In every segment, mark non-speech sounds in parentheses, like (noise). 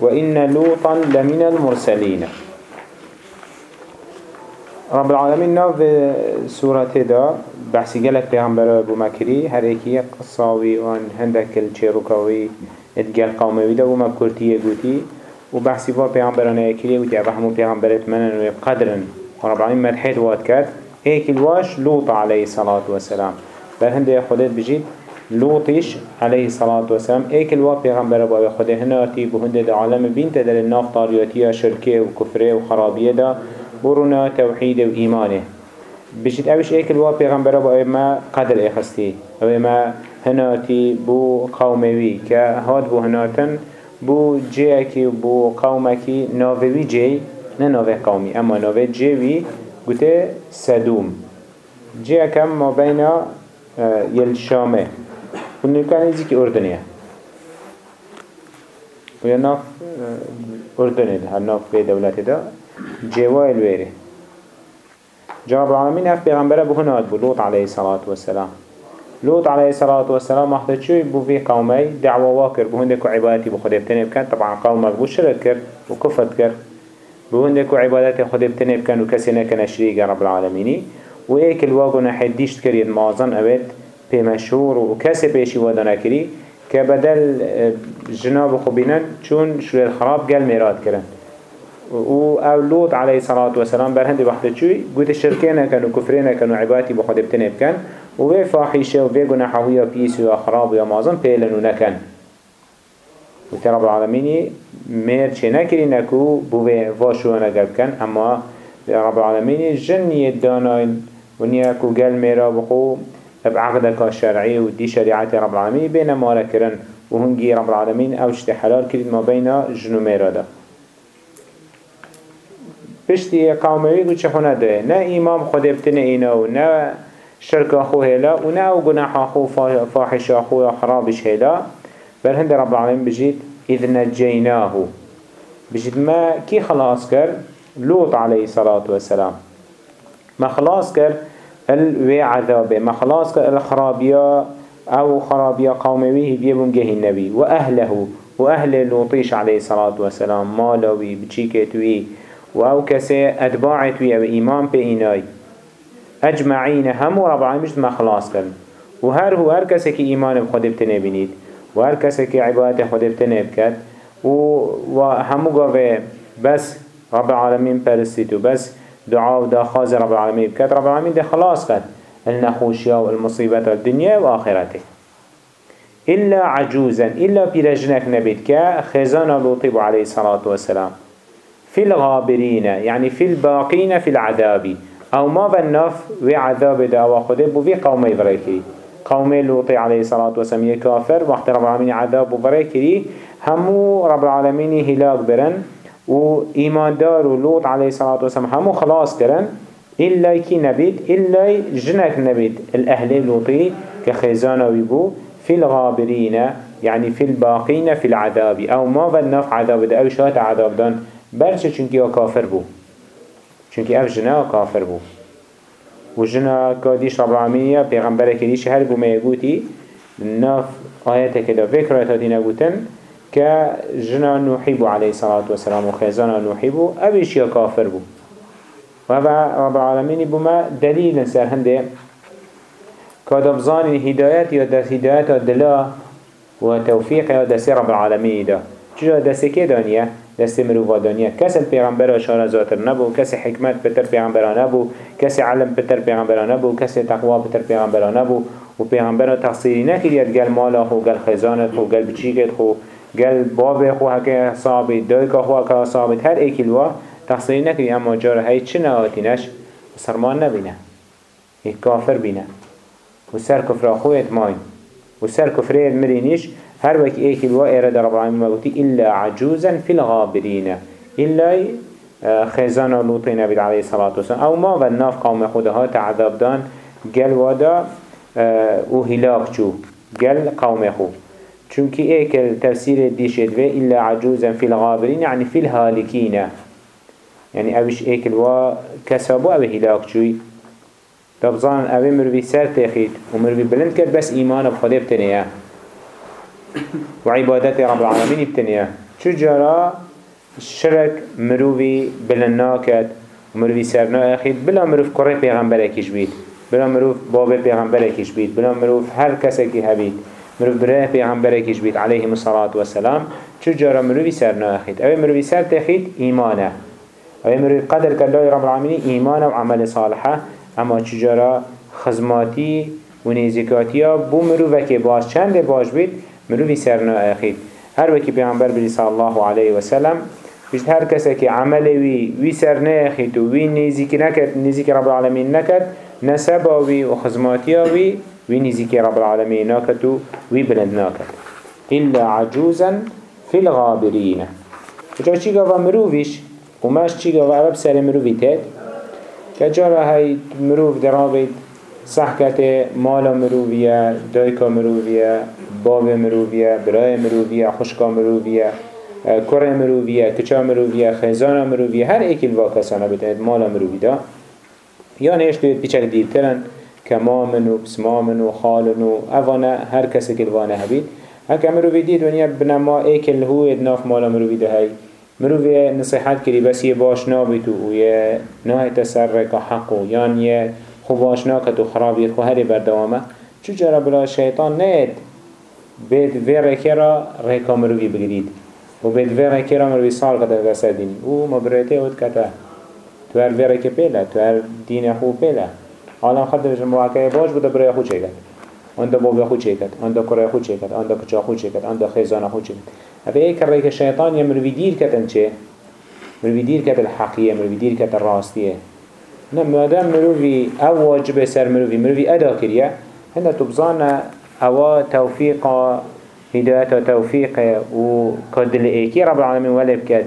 وإن لوطا لمن المرسلين. رب العالمين ناف سورة دا بحثي قالك پیغمبر ابو مكري هر ايكي قصاوي وان هندك الچيروكاوي اتقال قومي دا وما بكرتيه قوتي وبحثي با پیغمبران ايكي وتي ابحمو پیغمبرت منن وقدرن ورب العالمين مرحيت واد كات ايكي الواش لوط عليه الصلاة والسلام. بل هنده خودت بجيت لوطيش عليه الصلاة والسلام ايك الوا پیغمبر با خود هناتي بهند دا عالم بين تدل الناف طارياتيا شركه وكفره وخرابيه دا برونا توحيد وإيمانه بجد اوش ايك الوا پیغمبر با ما قدر اخستي أو ما هناتي بو قوموي كهاد بو هناتن بو جيكي بو قومكي ناوي جي نه ناوي قومي اما ناوي جيوي قلت سدوم جيكم ما بين يل ونو كان يزيكي أردنية ويا ناف أردنية هر ناف في دولته دا جوائل ويري جاب العالمين اف پیغمبره بو هنات بو الصلاة والسلام لوط عليه الصلاة والسلام وقت شوي بو في قومي دعوة واكر بو هندكو عبادتي بو خده كان طبعا قومك بو شرك كر وكفت كر بو هندكو عبادتي خده كان وكسي نكن شريك رب العالمين وإيك الواقع نحديش كريد معظم أبد پی مشهور و کسی پیشی ودانه کری که بدل جناب خوبینن چون شوی خراب گل میراد کرن. و أو لوط علیه الصلاة والسلام برهند وقت چوی گوت شرکه نکن و کفره نکن و عبادتی بخود بتنه بکن و وی فاحشه و وی گناحوی و پیسی و خراب و مازن پیلن و نکن و رب العالمینی میر چه نکری نکو بوی واشو نگل کن اما رب العالمینی جنی داناین و نیکو گل میرا بخو بعقدك الشرعي ودي شريعة رب العالمين. بين مالا كرن وهنجي رب العالمين أو اشتي حلال كرد ما بين جنوميرا ده بشتي قومي قد شخونا ده؟ نا إمام خود ابتنى إينا ونا شرك أخوه هلا ونا أو قناح أخوه فاحش أخوه خرابش هلا بل هند رب العالمين بجيت إذ نجيناه بجيت ما كي خلاص كر لوط عليه الصلاة والسلام. ما خلاص كر الوي عذابه ما؟ خلاص الخرابيا أو خرابيا قومويه بيبون جه النبي وأهله وأهل لوطيش عليه الصلاة والسلام مالوي بتشيكتوي وأو كسي أتباعتوي أو إيمان بإيناي أجمعين هم ربع مش ما خلاص كن وهر هو هر كسي كي إيمان بخد بتنبينيد وهر كسي كي عبادة خد بتنبكت وهمو قوة بس رب العالمين برستو بس دعاء ودا خاز رب العالمين بكت رب العالمين ده خلاص كت النخوشيا والمصيبة الدنيا وآخرته إلا عجوزا إلا برجنك نبيت كخزان لوطيب عليه الصلاة والسلام. في الغابرين يعني في الباقين في العذاب. أو ما بالنف وعذاب دعوة خده وفي قومي بريكي قومي لوطي عليه الصلاة والسلام كافر وقت رب العالمين عذاب بريكي همو رب العالمين هلاك برن. و ایمان دار و لوط علیه الصلاة والسلام همو خلاص کرن إلا كي نبيت إلا جنك نبيت. الأهل لوطي كخزانة ويبو في الغابرين يعني في الباقين في العذاب. أو ما بالنف عذاب ده أو شات عذاب دان. برشة چونكي كافر بو. چونكي أف جنا كافر بو. وجنا كاديش رب العالمين پیغمبر كديش هر بو ما يقوتي ناف آياتك كده فكرة تدين قوتن كجنا نوحيبو عليه الصلاة والسلام وخيزانا نوحيبو أبيش يا كافر بو. رب العالمين بما دليل سر هنده كادبزان هدايات يا دس هدايات دلا وتوفيق يا دس رب العالمين ده چجا دست که دانیه؟ دست مروفا دانیه. کس پیغمبر شان زاتر نبو کس حکمت پتر پیغمبر نبو کس علم پتر پیغمبر نبو کس تقوا پتر پیغمبر نبو. و پیغمبر تقصیری نکرید گل مالا خو گل خزانت خو گل بچیکت خو. گل باب خو هکه صابت دایکا خو هکه صابت هر ایکی الوا تقصیری نکری اما جاره های چه نهاتینش سرمان نبینه. یک کافر بینه. و سر کفر خویت ماین. و سر کفر مرینیش هر وقت ایکی الوا ایرد رب العالمین مگوتی إلا عجوزا في الغابرين إلا خزان لوطي نبي عليه الصلاة والسلام أو ما والناف قوم خودها تعذاب دان قل وادا و هلاك جو. قل قوم خود چونك ايك التفسير ديشت في إلا عجوزا في الغابرين يعني في الهالكين يعني اوش ايك الوا كسبوا أو هلاك شوي تبظان أو مروي سر تخيد ومروي بلند كد بس ايمان بخده بتنيا وعبادت رب العالمين بتنيا چجارا شرک مروی بلناکت مروی سرنا اخید بلا مروف کره پیغمبر اکیش بید. بلا مروف باب پیغمبر اکیش بید. بلا مروف هر کس اکی هبید. مروف بره اکیش بید علیه الصلاة والسلام. چجارا مروی سرنا اخید اوه مروی سر تخید ایمانه. اوه مروی قدر کالله رب العالمین ایمان و عمل صالحه اما چجارا خزماتی و نیزکاتی ها بو مروفه باش چند باش بید مروی سرنا اخید هر وکی پیغمبر بلی صلی الله علیه وسلم بجد هر کسی که عمل وی وی سر نخید و وی نزیک رب العالمین نکد نسبا وی و خزماتی وی وی نزیک رب العالمین نکد و وی بلند نکد إلا عجوزا في الغابرين. جا چی گاوا مروفیش و ماش چی گاوا؟ عرب سر مروفی تید. که جارا های مروف درابید صحکت مالا مروفیه دایکا مروفیه باب مروفیه برای مروفیه خشکا مروفیه کره مروفیه کچا مروفیه خیزان مروفیه هر ایکی الوا کسانه بتاید مالا مروفی دا. یا نیش دوید پیچک دیرترن. که مامن و بسمامن و خالن و اوانه هر کسی که الوانه هبید. هکا مروفی دید ونیا بنما ایکل هو ادناف مالا مروفی دا هی. مروفی نصیحت کری بس یه باش نابیتو و یه نای تسرک حقو یان یه خوباش ناکت و خرابیت خو هری بردوامه. چو جرا بلا شیطان نید. بید وی رکرا ریکا مروفی بگرید و بید ویره کرا مروی سال دسته دینی. أو مبرته ود کتا تو هر ویره که پیله تو هر دین خو پیله. حالا خد بجن موعکه باش بوده برای خود چه کت آن دا باب خود چه کت آن دا کره خود چه کت آن دا کچا خود چه کت آن دا خیزان خود ای کره که شیطان یا مروی دیر کتن چه مروی دیر کت الحقیه مروی دیر کت الراستیه نه مادام مروی أو واجب سر مروی مروی ادا کریه هنده تبزان أو توفیق هداية وتوفيق وكدل إيكي رب العالمين ولب كد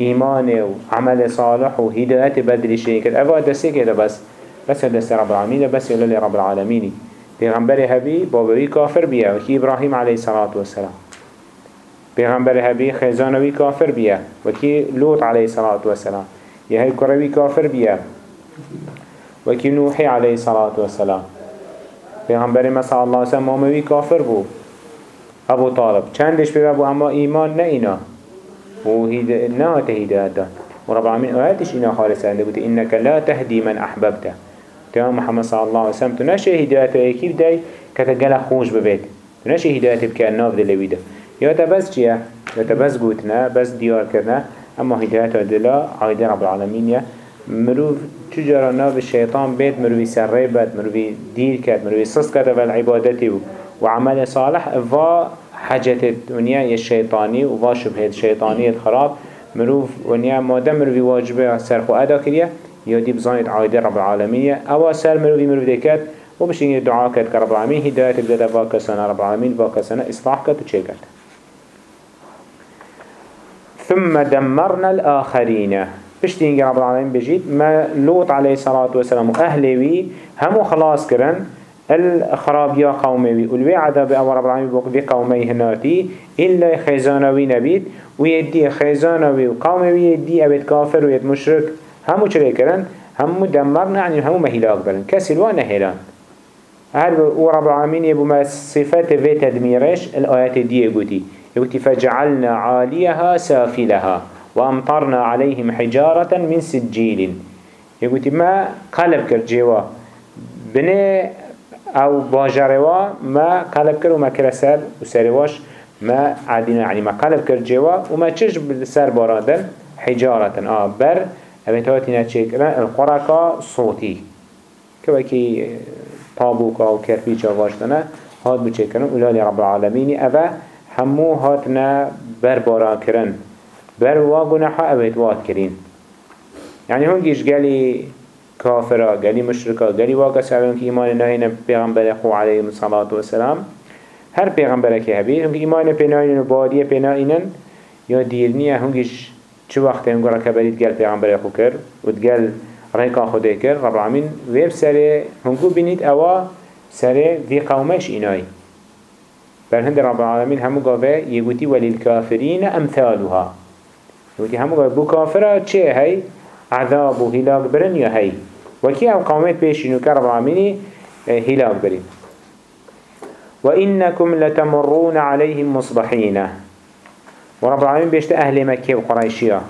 إيمان وعمل صالح وهداية بدل شيء كد أفا دسي كده بس بس دس رب العالمين بس يلي رب العالمين. پیغمبر هبی بابوی کافر بیا وکی ابراهیم علیه الصلاة والسلام. پیغمبر هبی خیزانوی کافر بیا وکی لوط علیه الصلاة والسلام. یهی کروی کافر بیا وکی نوحی علیه الصلاة والسلام. پیغمبر مسیح الله وسلم ماموی کافر بود ابو طالب. چندش بيبا ابو اما ايمان نه اینا. و نه تهديات دان و رب العالمين آياتش اینا خالص عنده قلت إنك لا تهدي من أحببته. تمام محمد صلى الله عليه وسلم تنشي هدايته يكيف داي؟ كتقل خوش ببيت. تنشي هدايته بكأن ناف دل ويدا يا تبس جيا يا تبس قوتنا بس ديار كرنا أما هدايته دلا عايدة رب العالمين يا. مروف تجارة ناف الشيطان بيت مروفي سريبت مروفي دير كات مروفي صص كات والعبادته وعمل صالح و حاجت الدنيا الشيطاني و شبهة الشيطانية الخراب مروف ونيا مادام مروفي واجبة سرخو أدا كريا. يودي بزانت عايدة رب العالمين أو سر مروفي مروف ديكات و بشتيني دعا كت كرب العالمين هداية بدا فاكسنا رب العالمين فاكسنا إصلاح كت وچه ثم دمرنا الآخرين. بشتين رب العالمين بجيت؟ ما لوط عليه الصلاة والسلام وأهلي همو خلاص كرن. الخراب يا قومي والوي عذاب أو رب العالمين بقضي قومي هناتي. إلا خيزانوي نبيد ويدي خيزانوي وقومي يدي أبد كافر ويد مشرك. همو چلي كرن همو دمرنا يعني همو مهلاك بلن كسل وأنا هلان هل ورب العالمين يبو ما صفات في تدميرش الآيات دي يقولي يقولي فجعلنا عاليها سافلها وأمطرنا عليهم حجارة من سجيل يقولي ما قلب كرجيوا بني أو باجروا ما قلب كر وما كرسر وسرواش ما عدينا يعني ما قلب كر جوا وما تشج بالسر برادن حجارة آه بر اويتاتنا تشكرا القرقة صوتي كوكي طابوكا وكربيجا واشتنا هاد بچكرن اولاني رب العالمين اوه همو هاتنا بر بارا کرن بر واقنحا اويت واد کرين يعني هنگيش قالي كافرا قالي مشركا قالي واقع سعبهم كي إيمان نهينا بيغمبر أخو عليه الصلاة والسلام هر پیغمبر که هبید هم که ایمان پناهین و بادیه پناهینن یا دیرنیه هم کهش چه وقت هم گره که برید گل پیغمبر خو کر و گل ریکا خوده کر رب العالمین ویب سر هم کو بینید اوا سر وی قومش اینای بر هند رب العالمین همو گاوه یگوتی وللکافرین امثالها یگوتی همو گاوه بو کافره چه هی؟ عذاب و هلاک برن یا هی؟ وكي أو قومت بيشينو كرب العالمين هلاك برين وإنكم لتمرون عليهم مصبحين ورب العالمين بيشت أهل مكة وقريشية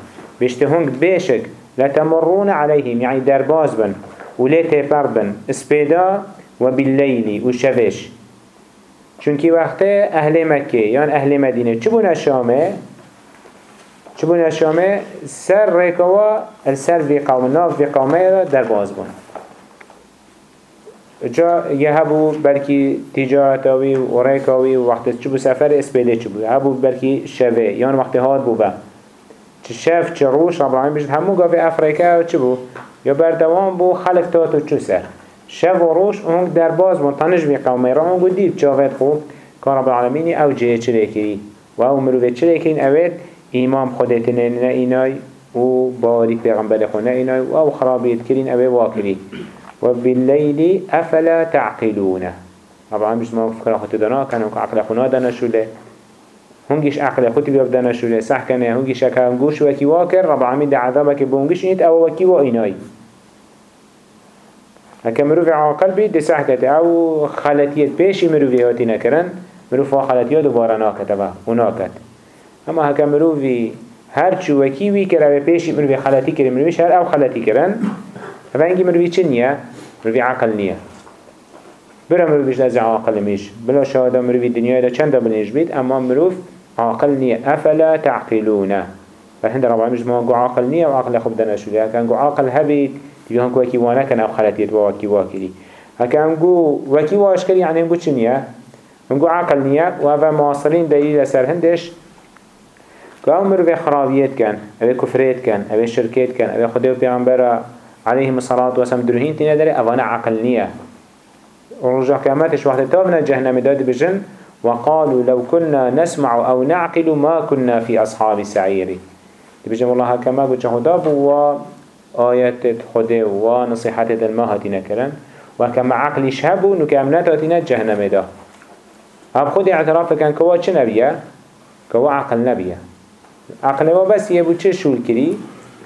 بيشت هنك بيشك لتمرون عليهم يعني درباز بن ولي تيبر بن اسبيدا وبالليل وشفش چونكي وقت أهل مكة يعني أهل مدينة چبون الشامة چبون الشامة سر ريكوا السر في قوم ناف في قومه درباز بن جا یه هبو بلکی تجارتاوی و ریکاوی و وقت چبو سفر اسپیده چبو هبو بلکی شوه یان وقت هاد بو با. چه شف چه روش رب العالمین بجد همو گاوی افریقا چبو یا بردوام بو خلق تاتو چو سر. شف و روش اونگ در باز بون تنش بی قومه. را اونگو دید چاوید خوب کار رب العالمین او جه چه کری و او مروفه چه کرین اوید ایمام خودتنه نه اینای و باریک پیغمبر خونه اینای. و او خرابیت کرین اوی واکری. وبالليل أفلا تعقلون. طبعا مش ما فكرة خطي دانا كانوا عقل خونا دانا شوله. هنجيش عقل خطي بيب دانا شوله صح كان هنجيش اكا هنجوش وكي واكر رب العالمين دا عذابك بونجيش نيت أو وكي وإناي هكا مروف عاقل بيت دي صح كته أو خلطيت بيشي مروفي هاتي نكرن مروف خلطيات دوباره ناكت وناكت اما هكا مروفي هر چو وكي وي كره بيشي مروفي خلطي كره مروفيش هر أو خلطي كرن هفا انجي مروفي چه نيه مروی عقل نیه برا مروی بیش از عقل میش. بلا شهاده مروی دنیای دا چند بنیش بید اما مروف عقل نیه افلا تعقلونه فهند رب العالمين ما قو عقل نية وعقل خب دنا شو كان قو عقل هبيت تبيهم كوا كي وأنا كان أو خلتيت وواكي واكري هكان قو وكي واشكري يعني نقول شنية نقول عقل نية وهذا معاصرين دليل سر هندش. كأو مروي خرابيات كان أبي كفريت كان أبي شركات كان أبي خديو بيعنبرا عليهم الصلاة والسلام درهين تينا داري أفانا عقل نية. ورجع كاماتش وقت تابنا جهنم داد بجن وقالوا لو كنا نسمع أو نعقل ما كنا في أصحاب السعير. بجن والله كما قلت شهداب و آيات خده ونصيحات الماء هاتينا كرن. وكما عقل شهبو نكامنات هاتينا جهنم دا. هب خود اعتراف كان كوا چه نبيه كوا عقل نبيه عقل ما بس يبو چه شول كري؟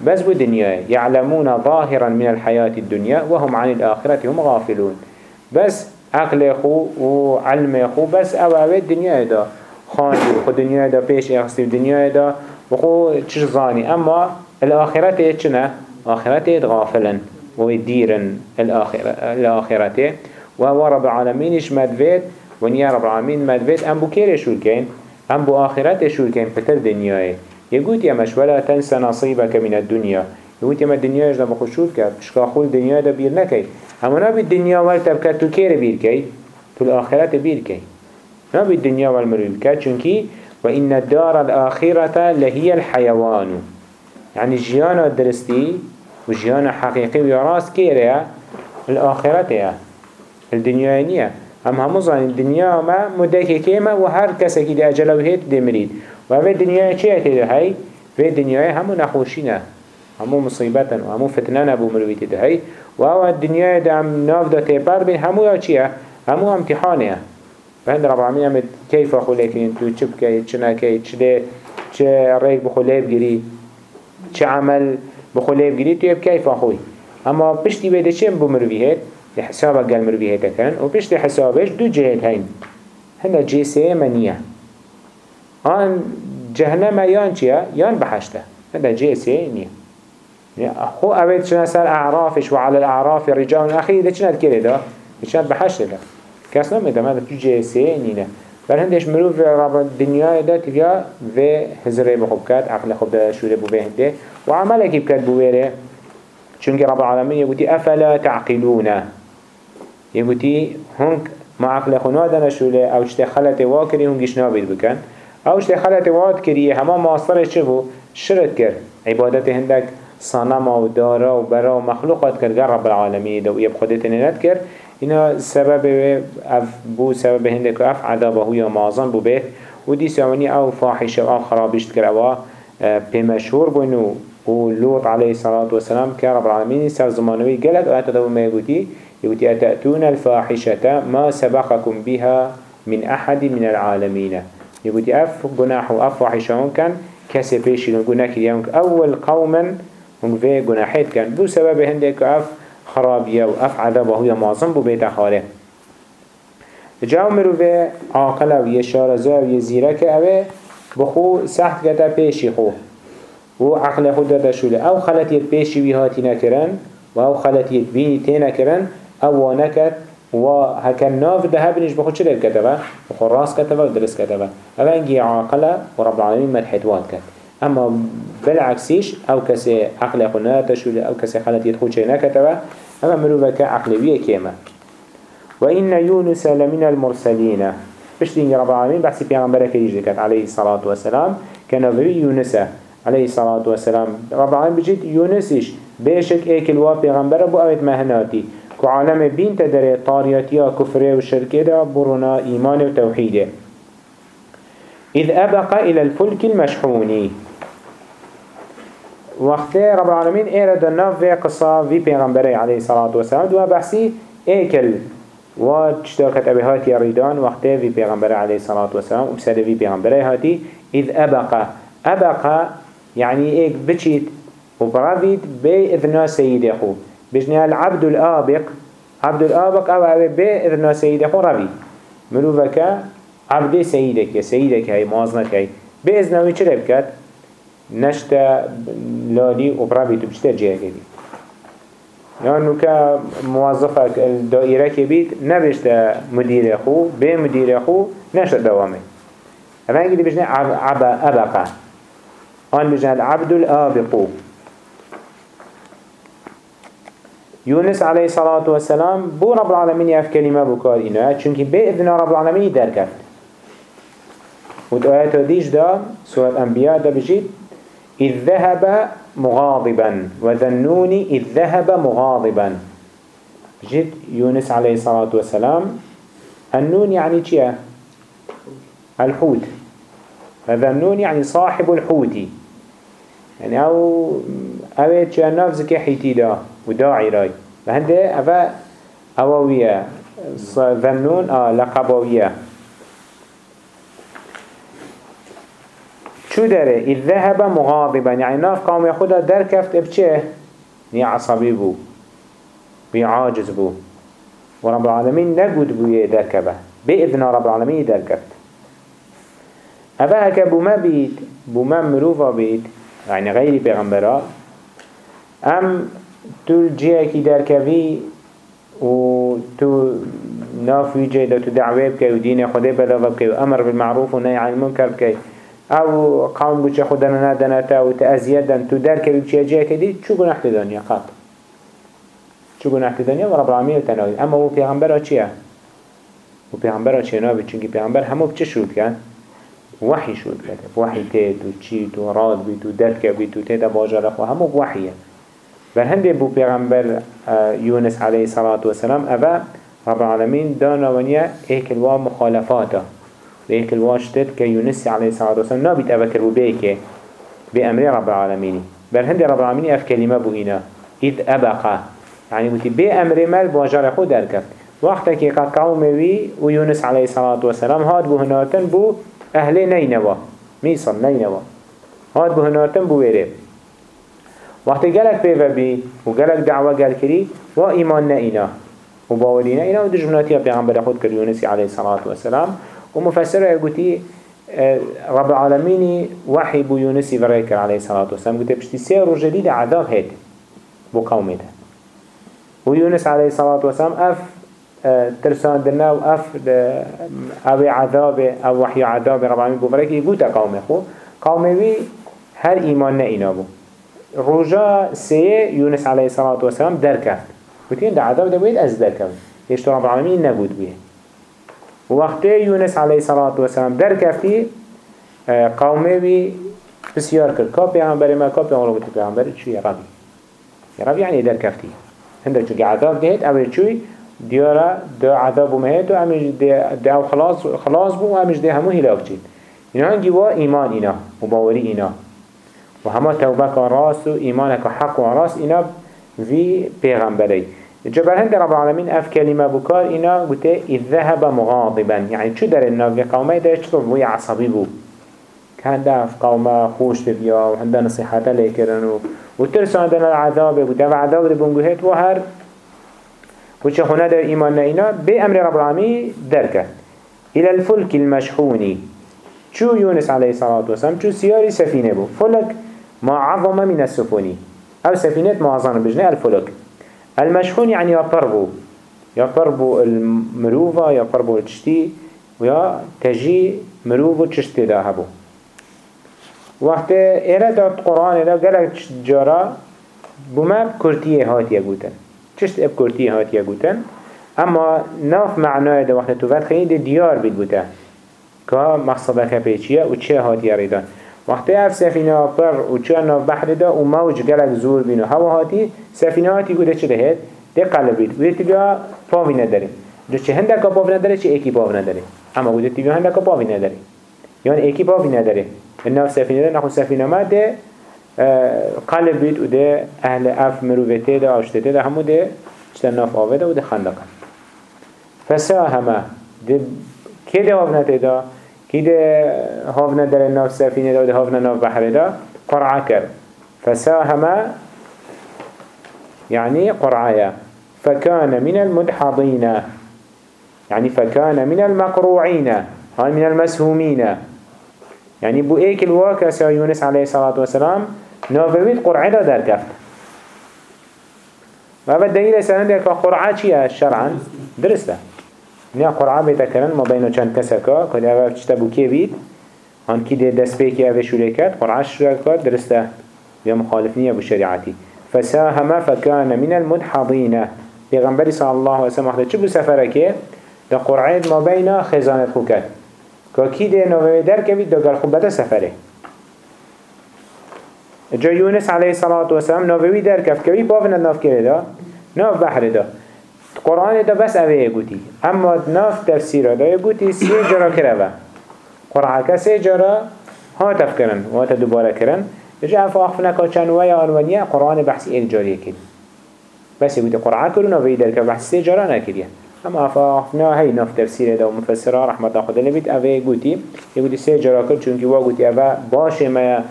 بس بو دنيا يعلمون ظاهرا من الحياة الدنيا وهم عن الآخرة هم غافلون. بس عقل خو وعلم خو بس أو الدنيا دا. خاني وخو دنيا دا بيش اخستي الدنيا دا وخو چش ظاني أما الآخرة چنا آخرة غافلا ويديرا الآخرة الآخرة. وهو رب العالمين اش مدفيت ونيا رب العالمين مدفيت أم بو شو الكين أم بو شو الكين بتر دنياي. يقول يا مش ولا تنسى نصيبك من الدنيا. يقول يا ما الدنيا إذا بخشوت كات شكا خول الدنيا ده بير نكي. أما نبي الدنيا والتب كات تكير بير كي؟ تو الآخرة بير كي. نبي الدنيا والمريب كات چونكي؟ وإن الدار الآخرة لهي الحيوان. يعني جيانا درستي وجيانا حقيقي ويراس كيريا الآخرة يا. الدنيا نية هم همو الدنيا ما مدكي كيما وهر كسكي دي أجلو هيت دي مريد و اوه دنیای چیه تیده هی؟ و دنیای همو نخوشینه همو مصیبتن و همو فتنه نبو مروی تیده هی. و اوه دنیای دام ناف دا تیپر بین. همو یا چیه؟ همو امتحانه فهند رب العالمين هم كيف لكن تو چه بكي چه نكي چه ريك بخو ليب گري چه عمل بخو ليب گري تو يب كيف أخوي اما پشتی بيده چه بمروي هيت لحسابك قال مروي هيتا كان و پشت حسابش دو جهت هين. هنا جيسي منيه آن جهنم يان چيا يان بحشته. هذا جيسي نية خو أبيت شنا سر أعرافش وعلى الأعراف رجال. أخي إذا شنا كده ده شنا بحشته ده كاس نم ده ماذا تو جيسي نينا بل هندش مروف رب الدنيا ده تبيا في هزره بخوب كات عقل خوب ده شوره بو هنده وعملك بكات بويره چونك رب العالمين يقولي أفلا تعقلون؟ يقولي هنك ما عقل خنا ده نشوله أو اشتخلت واكري هنجش نابد بكن اوش ده خلط واد کریه همه ماستر چه بو؟ شرط کرد عبادت هندک صنم و دارا و برا و مخلوقات کرد گر رب العالمین دو یب خودت نند کرد اینا سبب اف بو سبب هندک اف عذابه یا معظم بو به و دی سوانی أو فاحشه و أو خرابشت کرد أو بمشهور بونو و لوط عليه الصلاة والسلام که رب العالمين سر زمانوي قلت وآتا دو ما يقولي أتأتون الفاحشة ما سبقكم بها من أحد من العالمين. يقول اف جناح واف وحشان كان كسي بيشي نقول أول قوما هم في جناحات كان. بو سبب هندك أف خرابية واف عذاب وهو معظم بو بيت خاله. جاو مرو في عاقل و يشارزا و يزيرك أوه بخو سحت كتا بيشي خو. و عقل خود دادا شوله. أو خلطيت بيشي ويهاتي نكرن و أو خلطيت بيني تينا كرن أو وانكت و هكا ناف ده بنيش بخو چه كتبه بخو راس كتبه و درس كتبه أو انجي عاقله و رب العالمين مدحتوان كت اما بالعكسيش أو كسي عقل خود تشوله أو كسي خلطيت خود چه نكتبه اما مروفك عقلوية كيما وإن يونس لمن المرسلين. بشتين رب العالمين بحثي كريج كت عليه الصلاة والسلام كان نبي يونس عليه الصلاة والسلام رب العالمين بجيت يونسش بيشك ايك الوا پیغمبر بو اوت مهناتي كو عالم بين تدري طارياتيا كفره وشركه دا برونا ايمان وتوحيده إذ أبق إلى الفلك المشحوني وقت رب العالمين ايرد الناف في قصة في پیغمبره عليه الصلاة والسلام دوا بحثي ايكل و تشتاكت أبي هاتي ريدان وقت في پیغمبره عليه الصلاة والسلام وبسد في پیغمبره هاتي إذ أبق. أبق يعني ايك بچيت وبرافيد بإذن سيد خو بجنها العبد الآبق. عبد الآبق أو أبي بإذن سيد خو رافي مروفك عبد سيدك. سيدك هاي موازنك هاي. بإذنه ويچه بكت نشتا لالي وبرافيد وبشتا جيه كدي يعني كموظفك الدائرة كبيت نبشتا مدير خو بمدير خو نشتا دوامي هذا يجي بجنة عبا أبقى آن بجنة العبد الآبق. يونس عليه الصلاة والسلام بو رب العالمين يف كلمة بكار إنه چونك بإذن رب العالمين دركت ودآيات ديش دا سورة أنبياء دا بجيت إذ ذهب مغاضبا وذنوني إذ ذهب مغاضبا. جيت يونس عليه الصلاة والسلام النون يعني چيه الحوت. فذنون يعني صاحب الحوت يعني أو اوه چه نفس که حيتي دا وداعي راي فهنده اوه اووية ذنون آه لقبوية شو داره؟ إذ ذهب مغاضبا. يعني ناف قوم يخودا در كفت بچه ني عصبي بو. بي عاجز بو. ورب العالمين نقود بو يدركبه بإذن رب العالمين دركبت أبا هكا بوما بيت بوما مروفا بيت يعني غيري بيغمبرا أم تو جيكي دركبي و تو ناف ويجي دا تو دعوه بكي و دين خده بدا بكي و أمر بالمعروف و نهي عن المنكر بكي أو قوم بوچه خودنا ندنتا و تأذيدن تو دركبي بچه جيكي دي چو گناح تدانيا قط چو گناح تدانيا و رب العالمين تناوي أما و بيغمبرا چيه؟ و بيغمبرا چه نابي چونكي بيغمبر همو بچه شروط كان وحي شروط كتب وحي تيت و چيت و راد بيت و درك بيت و تيت باجر و همو وحيه بل هنده بو پیغمبر يونس عليه الصلاة والسلام أبا رب العالمين دانا ونيا ايك الوا مخالفاتا ايك الوا شتت كيونس عليه الصلاة والسلام نابت أفكر بيك بأمر رب العالمين بل هنده رب العالمين أف كلمة بو إنا إذ أبقى يعني قلت بأمر مال باجر خود دركب وقتا كي قد قومي ويونس عليه الصلاة والسلام هاد بو هناتن بو أهل نينوا ميصر نينوا هاد بو هناتن بو ويري وقت جالك بيفا بي وجالك دعوة جال كري وإيمان نئنا وباولينا إنا ودجمناتي بيغمبر خود كر يونس عليه الصلاة والسلام. ومفسر يقولي آه، رب العالمين وحي بو يونس فريكر عليه الصلاة والسلام. قلت بشتي سير جديد عذاب هيت بو قومته ويونس عليه الصلاة والسلام أف ترسان دنا و اف أو عذاب أو وحي عذاب رب العالمين بو بركي بوتا قومه خو. قومه بي هر ايمان نه اینا بو. رجا سي يونس عليه الصلاة والسلام در كفت وتين ده عذاب ده بيد از در كفت يشتو رب العالمين نبود بيه وقت يونس عليه الصلاة والسلام در كفتي قومه بي بسيار كر كا پیغمبر ما كا پیغمبر پیغمبر چو يا ربي يا ربي يعني در كفتي هنده چو عذاب دهت أو چوي دیارا دا عذاب و مهد و همش دا خلاص خلاص بو و همش دا همو هلاك چید اینا هنگی وا ایمان اینا و باوری و همه توبه که راست و حق و راست اینا وی پیغمبری. جبر هند رب العالمین اف کلمه بکار اینا گوته اذ ذهب مغاضبا. یعنی چو در الناف قومه دا چطور بوی عصبی بو كان دا في قومه خوش بيا وعنده نصيحات ليكرن وترسان دنا العذاب ودا عذاب ربونجهت وهر وچه خونه در ایمان نئینا به أمر رب العالمین درکه إلى الفلك المشحوني شو يونس عليه الصلاة والسلام شو سياري سفينة بو فلك ما عظم من السفوني أو سفينة معظم بجنة الفلك. المشحون يعني يطربو يطربو المروفة يطربو التشتي ويا تجي مروفو تشتي ده هبو. وقت إرادة القرآن إذا قالك جارا بما بكرتية هاتيا قوتن. تشت إب كرتية هاتيا قوتن. أما ناف معناه ده وقت توفت خیلی ده دیار بید بوده که مقصده که پیچیه و چه هاتی ریدان وقتی اف سفینه پر و چه ناف بحر ده و موج گلک زور بین و هوا هاتی سفینه هاتی گوده چه دهید ده قلبید و تبیا پاوی نداره جو چه هنده که پاوی نداره چه ایکی پاوی نداره اما گوده تبیا هنده که پاوی نداره یعنی ایکی پاوی نداره الناف سفینه ده نخو سفینه ما ده قلب بید و ده اهل اف مروفته ده آشته ده همو ده چه ناف آوه و ده خندقه فساهم ده كده هافنا تدا كده هافنا در الناف سفينة دا وده هافنا ناف بحر دا؟ قرعة كر فساهم يعني قرعايا فكان من المدحضين يعني فكان من المقروعين هاي من المسهومين يعني بو ايك الواقع سا يونس عليه الصلاة والسلام نافويد قرعة دا در كفت وهذا الدليل سنده قرعة چيه شرعا درسته. نیا قرعه بیتا کرن ما بین چند کسکا که اول چتا بو کی بید هن کی ده دست پیکی آوه شوره کرد قرعه شوره کرد درسته. یا مخالف نیه بو شریعتی. فساهم فكان من المدحضين پیغمبری صلی الله علیه وسلم چه بو سفره که ده قرعه ما بین خزانت کرد. که کی ده نوه در کبید ده گل خوب بده سفره. جا یونس علیه الصلاة والسلام نووی در کف کبی باون ناف کرده ناف بحر ده قرآن دا بس اوه گوتی. اما ناف تفسیر دا گوتی سی جرا کرده قرآن که سی جرا ها تف کرن و ها دوباره کرن. بجا افا اخفنا که چند وی آنوانیه قرآن بحثی ایک جاریه کرد. بس گوتی قرآن کرن و ویدر که بحث سی جرا نکریه. اما افا اخفنا هی ناف تفسیر دا و مفسره رحمت خدا لبید اوه گوتی. گوتی سی جرا کرد چونکه وا گوتی اوه باشه میا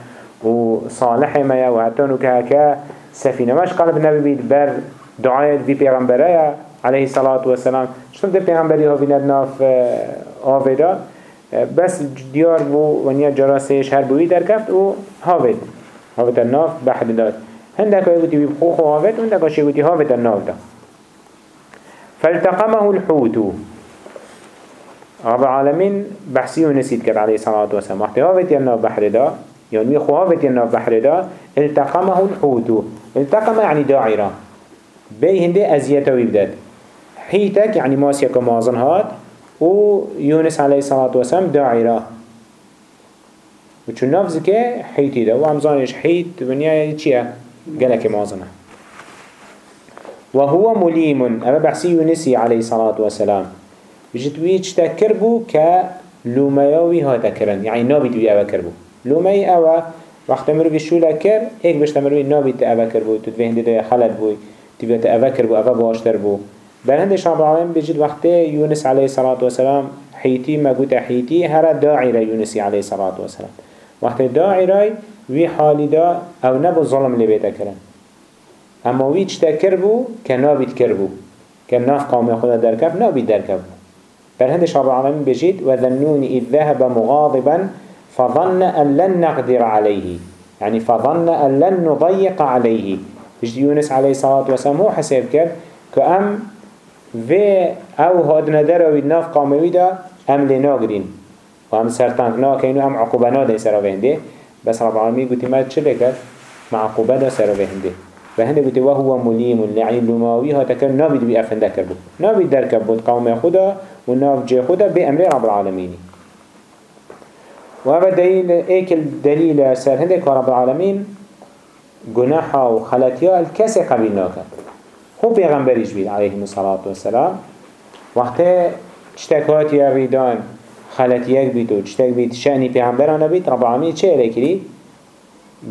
و صالح میا و حتی نو که سفینه مش قلب نبی بید بر دعایت وی پیغمبره. عليه الصلاة والسلام شتون ده پیغمبری ها بیند ناف آویدا بس دیار بو ونیا جراسيش هر بوی در کفت و هاوید. هاوید الناف بحد داد. هندك يقولي بيبخوخ هاوید هندك يقولي هاوید الناف دا. فالتقمه الحوت. رب العالمين بحثي ونسيت كر عليه الصلاة والسلام وقت هاوید الناف بحر دا يعني خو هاوید الناف بحر دا التقمه الحوت. التقم يعني داعرة بي هنده أزيته ويبدد حيتك يعني ماسيا كمازن هات و يونس عليه الصلاة والسلام داعرة وچون که حيتي ده و همزانش حيت ونيا چيه قلق مازنه. وهو مليم أما بحسي يونسي عليه الصلاة والسلام. بجد ويش تكربو كلومياوي هاتا كرن يعني نابي توي أبا كربو لومي أوا وقت مروي شو لكر ايك بشت مروي نابي تأبا كربو تدفهن ده خلط بوي تبقى تأبا كربو أبا باشتر بو. بل هندش رب العالمين بجد وقت يونس عليه الصلاة والسلام حيتي ما قلت حيتي هرا داعي يونس عليه الصلاة والسلام وقت داعي وي حالي دا أو نبو ظلم اللي بيتا كرن اما وي تشتكر بو؟ كنابي تكر بو. كناف قوم خدا دركب نابي دركب بل هندش رب العالمين بجد وذنون إذ ذهب مغاضبا فظن أن لن نقدر عليه يعني فظن أن لن نضيق عليه بجد يونس عليه الصلاة والسلام هو حساب كر كأم و أو هاد ندر و ناف قاموی دا ام لناگرین و هم سرطنک ناکین و ام عقوبه ناده سر وهنده بس رب العالمین گوتی ما چه بکرد مع عقوبه دا سر وهنده و هنده گوتی وهو ملیم لعی لماوی ها تکر نابید بی افنده کر بود نابید در کر بود قوم خدا و ناف جه خدا به أمر رب العالمینی. و هذا دلیل ایک دلیل سر هنده که رب العالمین گناحا و خلطیا الکس قبیل ناکرد خو پیغمبریش بید علیه الصلاة والسلام وقتی چتکات یا ریدان خلط یک بید و چتک بید شأنی پیغمبرانه بید رب العالمین چه لکری؟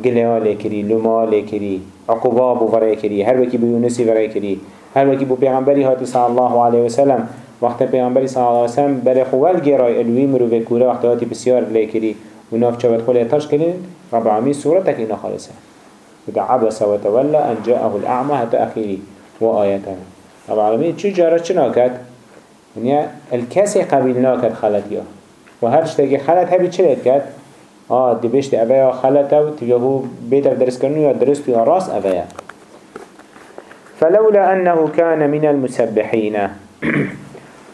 گله لکری لما لکری عقوبا بو ورای کری هر وکی بو یونسی ورای کری هر وکی بو پیغمبری هاتی صلی الله علیه وسلم. وقت پیغمبری صلی الله علیه وسلم بر خوال گرای الوی مرو بکوره وقت هاتی بسیار لکری و ناف چوت خلی تاش کنین رب العالمین صورتك اینا خالصه. ودعا عبس وتولى أن جاءه الأعمى حتى أخيري وآياته رب العالمين چو جارة چه ناكد؟ يعني الكسي قبيل ناكد خلطيا و هر شتاكي خلط هبي چلت كد آه دي بيشت اوه خلطه و تبيه بيتر درس كرنو يا درست يا راس اوه فلولا أنه كان من المسبحين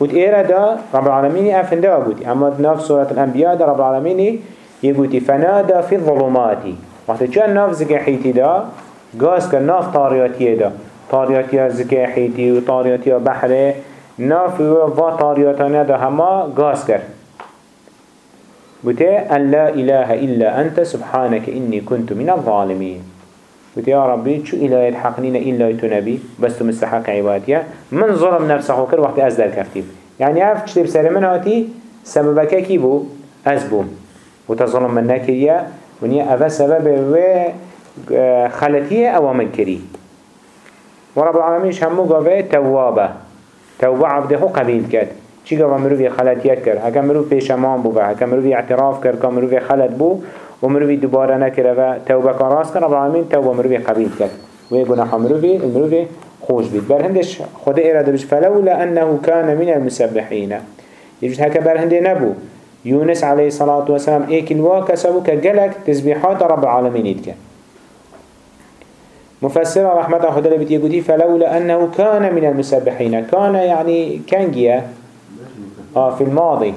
ود إيرا دا رب العالمين أفنده أقول أما ناف سورة الأنبياء دا رب العالمين يقول فنادى في الظلمات وقت كان ناف زكي حيتي دا؟ قاس كان ناف طارياتي دا. طارياتي زكي حيتي وطارياتي بحره ناف و طارياتنا دا هما قاس كر بتي أن لا إله إلا أنت سبحانك إني كنت من الظالمين بتي يا ربي شو إله حقنين إلا تنبي بس تو مستحق عبادية من ظلم نفسه وكر وقت أزدر كفتيب يعني أف تشتب سر من هاتي سببك كيبو أزبو وتظلم من نكريا ونيا أفا سبب و خلتية أو من ورب العالمين همو قوة توابة. توبة عبده قبيل كد چی گفت مروی خلطیت کرد؟ هکا مروی پیشمان بو هکا مروی اعتراف کرد که مروی خلط بو و مروی دوباره نکره و توبه کن راست کرد رب العالمین توبه مروی قبیل کرد. و گناح مروی مروی خوش بید. بر هندش خود ایراده بش فلولا انه كان من المسبحين يجب هكا بر هنده نبو. يونس عليه الصلاة والسلام ايك الواقع سبو كجلك تسبيحات رب العالمين يتكن مفسر رحمة خدا لبيت يقولي فلولا أنه كان من المسبحين كان يعني كان جيه آه في الماضي.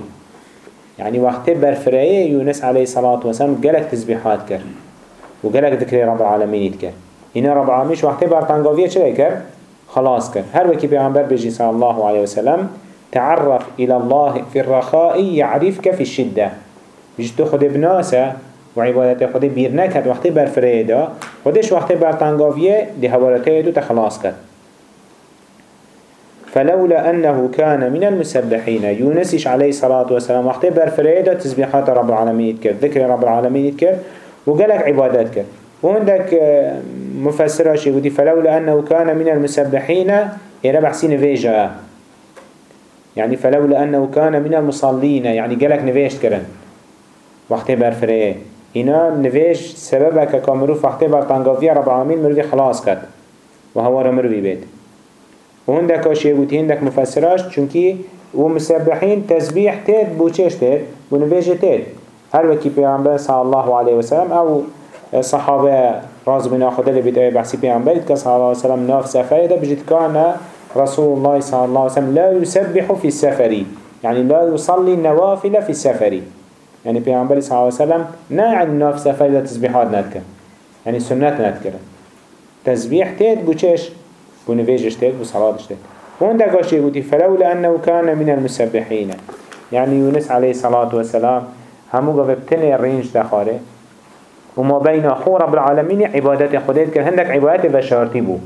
يعني وقت برفرية يونس عليه الصلاة والسلام قالك تسبيحات كر وقالك ذكر رب العالمين كر هنا رب العالمين وقت برطنقاوية چه كر خلاص كر. هر وكي بيغمبر بيجي صلى الله عليه وسلم تعرف إلى الله في الرخاء يعرفك في الشدة. بيجي خد بناسة وعبادت خد بيرنك وقت برفرية دا خدش وقت برطنقاوية دي هوالته دو تخلاص كر فلولا أنه كان من المسبحين يونسش عليه الصلاة والسلام وقت برفريدة تسبيحات رب العالمين يذكر ذكر رب العالمين يذكر وقالك عبادات كر وعندك آه، مفسرة شيء فلولا أنه كان من المسبحين إلى بحسين فيجا يعني فلولا أنه كان من المصلين يعني قالك نفيشت كرن وقت برفريدة هنا نفيش سببك كامروف وقت برطنقافية رب العالمين مروي خلاص كد وهو رمروي بيت وهندك اشي قلت هندك مفسراش چونكي ومسبحين تسبيح تيد بو چش تيد بو نبيج تيد هر وكي پیغمبر صلى الله عليه وسلم أو صحابه راز بنا اللي بيت اي بحسي پیغمبر كا صلى الله عليه وسلم ناف سفر ده بجد كان رسول الله صلى الله عليه وسلم لا يسبح في السفر يعني لا يصلي النوافل في السفر يعني پیغمبر صلى الله عليه وسلم نا عن ناف سفر ده تسبيحات نتكر يعني سنات نتكر تسبيح تيد بو چش بو نفيجش تيت بو صلاتش وان دا قاشي قوتي فلولا أنه كان من المسبحين يعني يونس عليه الصلاة والسلام همو قفب تني الرينج دخاره. وما بين أخو رب العالمين عبادات خديت كان هندك عبادات وشارتي بو.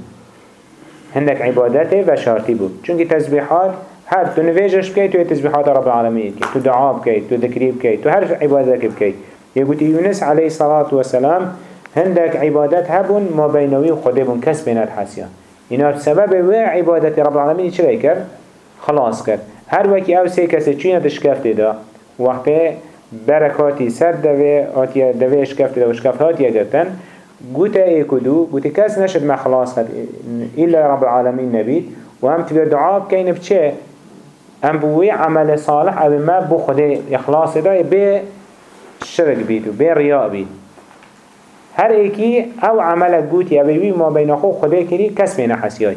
هندك عبادات وشارتي بو. چونك تسبيحات هر تو نفيجش بكي تو تسبيحات رب العالمين تو دعاء بكي تو ذكري بكي تو هر عبادات بكي يقول يونس عليه الصلاة والسلام هندك عبادات هبون ما بينوي وخديبون كسبنا الحسيان اینا سبب و عبادت رب العالمین چرا کرد؟ خلاص کرد. هر وکی أو سه کسی چینه تشکفته دا وقتی برکاتی سر دوه آتیا دوه اشکفته دا و اشکفت هاتیا گرتن ای کدو گوته کس نشد ما خلاص کرد ایلا رب العالمین نبید. و هم تبیر دعا بکین بچه ام بوی عمل صالح أو ما بو خده اخلاص دا به شرک بید و به ریاء بید هر ایکی أو عملت گوتی اوی ما بین خو خدا کری کس بین حسیای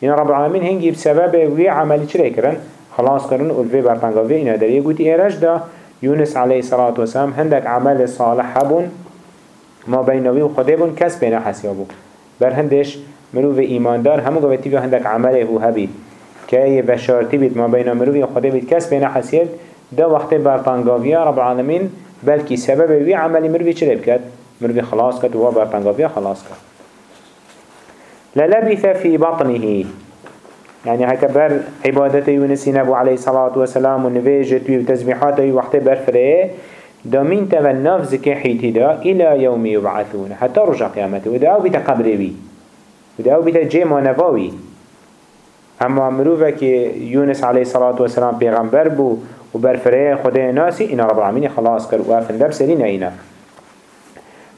این رب العالمین هنگی بسبب وی عملی چرا کرن خلاص کرن الوی برطنگاوی اینا در یه گوتی ایرش دا یونس علیه صلاة و سلام هندک عمل صالح بون ما بینوی و خدا بون کس بین حسیا بون بر هندش مروف ایماندار همو گوتی به هندک عمله هو هبید یه بشارتی بید ما بین مروف و خدا بید کس بین حسیت دا وقت برطنگاوی رب العالمین بلکی سبب وی عملی مروفی چرا بکد مروي خلاص كت وابا برطنقافيا خلاص كت للبث في بطنه. يعني هكبر عبادته يونس نبو عليه الصلاة والسلام ونفيجت وتسبيحاته وقت برفره. دامين تبا النفس كحيتي دا إلى يوم يبعثون حتى رجع قيامته وده أو بيتا قبري وده أو بيتا جيما نفاوي اما مروفك يونس عليه الصلاة والسلام بيغمبر بو وبرفره خده ناسي إن رب العالمين خلاص كر وافن در سرين إنا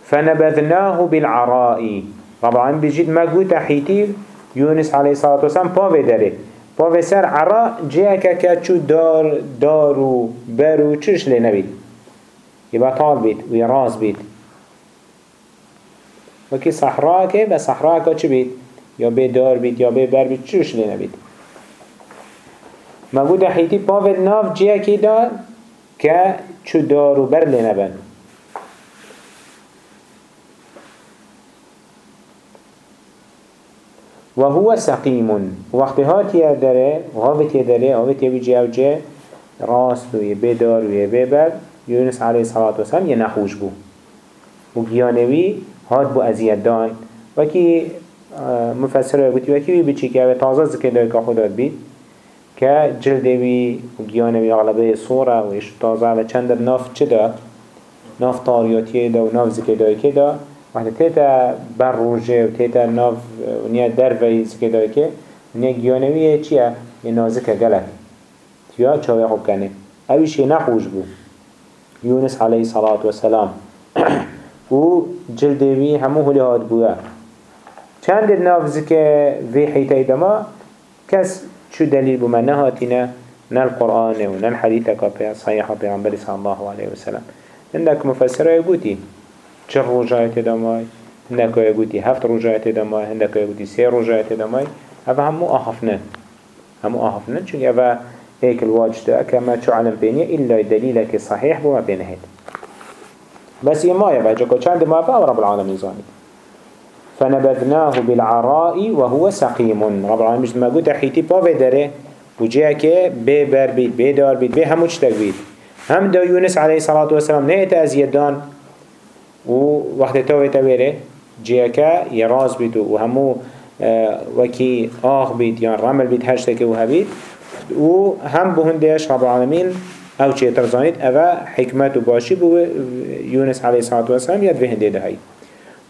فنبذناه بالعراء. طبعا بجد ما قوت حيتي يونس عليه الصلاة والسلام باوه داره. پاوه سر عرا جه که چو دار دارو برو چش لی نبید. يبقى طال بيت ويراز بيت وكي صحراء كي بس صحراء كا چه بيت یا به دار بید یا به بر بید چوش لینه بید مگو ده حیطی پاوید ناف جیه که دار که چو دارو بر لینه بند. و هو سقیمون. وقتی ها تیه داره و ها تیه داره ها تیه بجیه و جیه راست و یه دار و یه بر یونس علیه صلات و سلام یه نخوش بو. و گیانوی هات بو ازیدان دان و که مفسر گوتی وکی بچی که تازه ذکر داری که خودت بید؟ که جلدوی وگیانوی اغلبه صوره و ایش تازه و چند ناف چه دا ناف طاریاتی دا و ناف ذکر داری که دا؟ وقتی تیتا بر روژه و تیتا ناف و نیا دروی ذکر داری که؟ نیا گیانوی چیه؟ یه نازکه گلک تیا چاوی خوب کنه. اویش نخوش بود يونس عليه الصلاة والسلام. (clears throat) و جلدوي همو هلی هاد بوده. چند نافذ که وی حیطه دما کس شو دلیل بما نهاتنا نه القرآن و نه الحديث که صحيحة پیغمبر صلى الله عليه وسلم. عندك مفسره يقولي چه رجایت دمای عندك يقولي هفت رجایت دمای عندك يقولي سه رجایت دمای. هذا همو آخفنن همو آخفنن چون اوه هيك الواجد كما شو علم بيني إلا دليلك صحيح بما بينهد بس ما يبقى جاكو چند ما بقى رب العالمين زاني فنبذناه بالعراء وهو سقيم. رب العالمين مش ما قلت حيتي با داره؟ وجاك بي بر بيت بي دار بيت بي هموش تقبيت هم دا يونس عليه الصلاة والسلام نهيت أزيدان ووقت توي تويره جاك يراز بيت وهمو آه وكي آخ بيت يعني رمل بيت هشتك وهبيت و هم بهندش رب العالمين أو چه ترزانيت اوه حكمت و باشي بو يونس عليه الصلاة والسلام يد بهنده ده هاي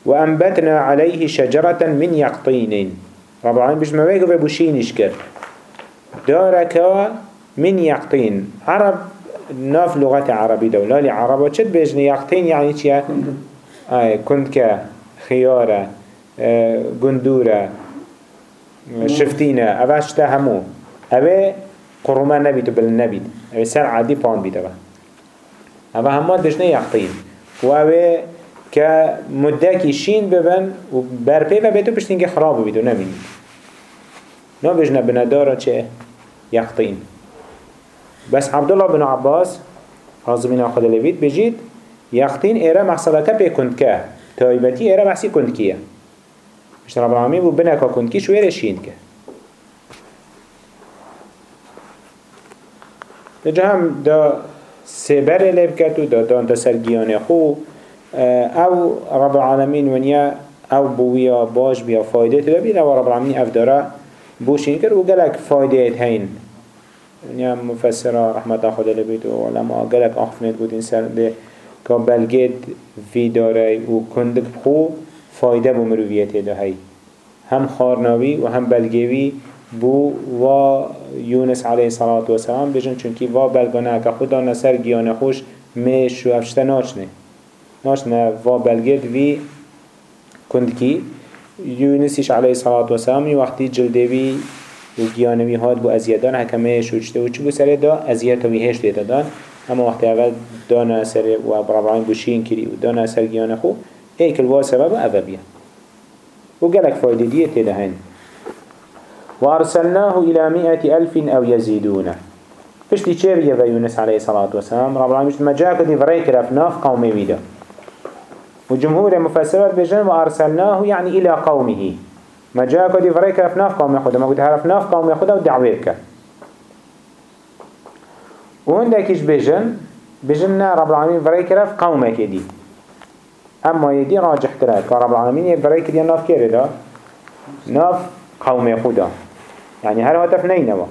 وأنبتنا عليه شجرة من يقطين. رب العالمين بيش مويقو ببوشينش كر داركا من يقطين. عرب ناف لغة عربي دولة. لعربة چد بيجني يقطين يعني چيا آه كنتك خيارة آه قندورة شفتينة. اوه همو. قروما نبید و بل نبید اوه سر عادی پان بید اوه اوه همه دشنه یقطین و اوه که مدکی شین ببن و برپی و بیتو پشتین که خراب بید و نمینید نا بجنه بنداره چه یقطین. بس عبدالله بن عباس حاضمین خود لوید بجید یقطین ایره محصلته پی کند که تایبتی ایره محصی کند کیه؟ مشت رب العالمین بو بنکا کند کی شویر شین که. جا هم دا سبر لب دا دان دا سرگیان خو او رب العالمین ونیا او بویا باش بیا فایده تدا بید او رب العالمین افدارا بوشین کرد و گلک فایده هین ونیا مفسرا رحمت خدا لبید و علما گلک آخفنید بود این سر ده که بلگید وی داره و کندک خو فایده بو مرویت دا هی. هم خارناوی و هم بلگیوی بو و یونس علیه الصلاة والسلام بجن چونکی و بلگانه که خدا نسر گیان خوش میش و افشته ناشنه ناشنه و بلگید وی کندکی. یونسیش علیه الصلاة والسلام وقتی جلدوی و گیانوی هاد بو ازیدان حکمه شوچته و چی بو سره دا؟ ازیت و هشت دیتا دان. اما وقتی اول دانا سر و برابعین بوشین کری و دانا سر گیان خو ایک الوا سبب اوه بیا و گلک فایده دیه تیده هین وأرسلناه إلى مئة ألف أو يزيدون فشتي چه بيه يونس عليه الصلاة والسلام؟ رب العالمين ما جاء كدي فريك رفناف قومي ويدا وجمهور المفسرات بجن وأرسلناه يعني إلى قومه. ما جاء كدي فريك رفناف قوم يخودا ما قد هرفناف قوم يخودا ودعويرك وهندكيش بجن؟ بجن رب العالمين فريك رف قومك دي. أما يدي راجح تراك رب العالمين يفريك دي ناف كيردا ناف قوم خدا. يعني هر هتف نينوا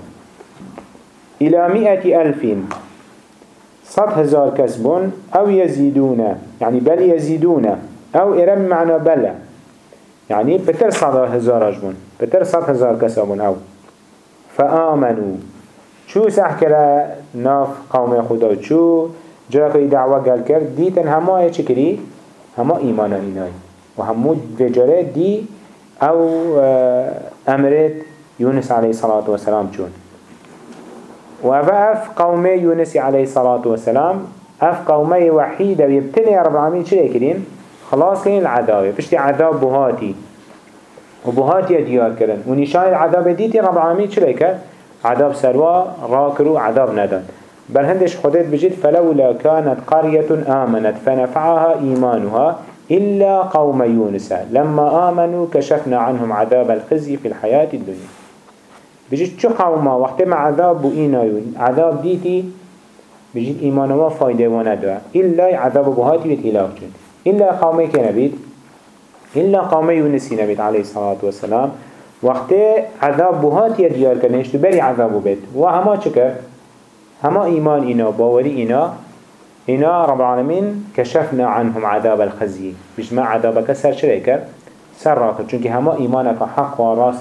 إلى مئة ألف. صد هزار كسبون أو يزيدون يعني بل يزيدون أو إرم معنى بلا يعني بتر صد هزار أجبون بتر صد هزار كسبون أو. فآمنوا. شو سحكرا ناف قوم خدا شو جاكي دعوة قال كر ديتن هما يشكري هما إيمانا إناي وهمو بجارات دي أو امرت يونس عليه الصلاة والسلام جون وأف قومي يونس عليه الصلاة والسلام أف قومي وحيدة ويبتني يا رب العالمين شو يكرين خلاص كين العذاب. بشتي عذاب بهاتي وبهاتي ديار كرن. ونشان العذاب ديتي رب العالمين شو يكر عذاب سروا راكرو عذاب ندن. بل هندش خدت بجد فلولا كانت قرية آمنت فنفعها إيمانها إلا قوم يونس. لما آمنوا كشفنا عنهم عذاب الخزي في الحياة الدنيا. بجد شو قوما وقت ما عذاب بوئينا عذاب ديتي بجد إيمانوا فايدة وندوا إلا عذاب بيت إله جد إلا قومي كنبيت إلا قومي يونس نبيت عليه الصلاة والسلام. وقت عذاب بهاتي ديار كنش تبري عذاب بيت وهما شكر هما إيمان إنا باوري إنا إنا رب العالمين كشفنا عنهم عذاب الخزي مش ما سر شريكر سر راكر چونك هما إيمانك حق وراس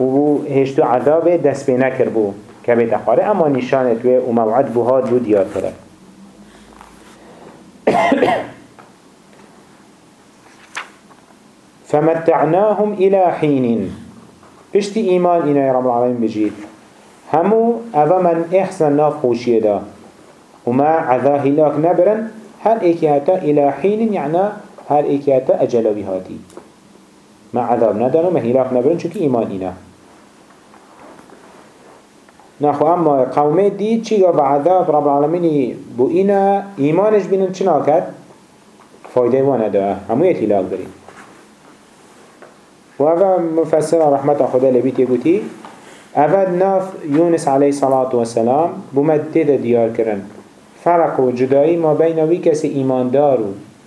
إنا وهشتو عذاب دست بي نكر بو كبيت أخواري أما نشانت و وموعد بهاد بو ديار كره (coughs) فمتعناهم إلى حين إيمان إنا يا رب العالمين بجيت همو أبا من إحسن ناف خوشيه دا. وما عذا هلاك نبرن. هل إيكياتا إلى حين يعني هل إيكياتا أجل بهاتي ما عذاب ندرن ما هلاك نبرن شكي إيمان إنا نخو اما قومه دید چی گفت؟ عذاب رب العالمینی بو اینا ایمانش بینن چنا کرد فایده ما نداره هموی تیلاک داریم. و اوه مفسر رحمت خدا لبیت گوتی اول ناف یونس علیه صلاة و سلام بو تیده دیار کرن. فرق و جدایی ما بین وی کسی ایماندار و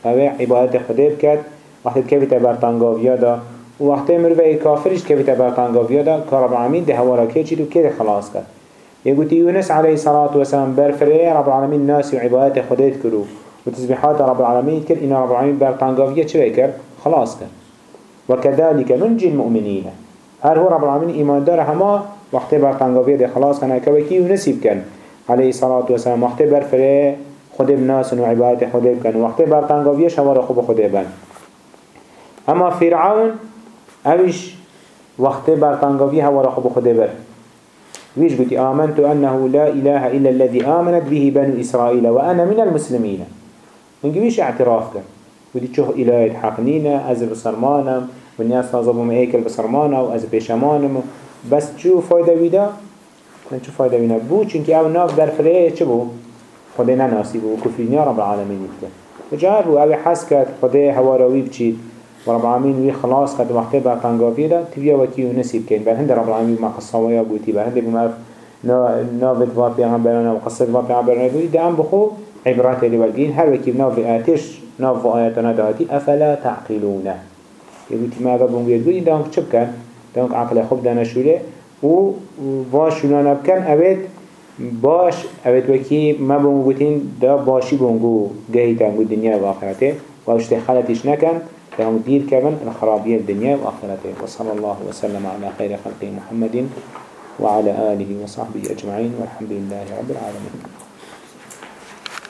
اوه عبادت خدا بکرد وقتی که بیتا برطنگاویا یادا و وقتی مروه کافرش که بیت برطنگاویا یادا کارب عمین ده هوارا که چید و که خلاص کرد. يقول يونس عليه الصلاة والسلام برفره رب العالمين ناس وعبادت خدا كرو وتسبيحات رب العالمين كر إن رب العالمين برتنگاويا چه كر خلاص كد وكذلك ننجي المؤمنين. هل هو رب العالمين إيمان دار هما وقت برطنگاوية دي خلاص كان كوكي ونسيب كان عليه الصلاة والسلام وقت برفره خود بناس وعبادة خود كان وقت برطنگاوية شوار خوب خود بن أما فرعون اوش وقت برطنگاوية هوار خوب خود بر ويش قلت آمنت أنه لا إله إلا الذي آمنت به بنو إسرائيل وأنا من المسلمين. من قويش اعتراف كان؟ ودي تشوف إلهي حقنينا أز بصرمانم والناس نظبهم هيكل بصرمانا وأز بيشمانم. بس شو فايدة ويدا؟ من شو فايدة وينا بو چونك أو ناف در فريه چه بو؟ خده نناسي بو كفرين رب العالمين يبكن وجار بو أو حس كد خده هواروي بچيد ورب العالمين وي خلاص قد وقت برطنگافيه دا تبيا وكي ونسي بكين بل هند رب العالمين ما قصوايا بوتي بل هند بما نافت و پیغمبرنا وقصد و پیغمبرنا بوتي دا هم بخو. عبرات لولگين هر وكي بناف آتش ناف آياتنا دهاتي أفلا تعقلون. يقول ماذا بونغ يقول دانك چبكن دانك عقل خوب دانشوله و باش شلون بكن اوید باش. اوید وکی ما گوتین دا باشی بونگو گهی تنگو دنیا و آخرته. و تهم دير كمان الخرابية الدنيا وآخرته وصلى الله وسلم على خير خلق محمد وعلى آله وصحبه أجمعين والحمد لله رب العالمين.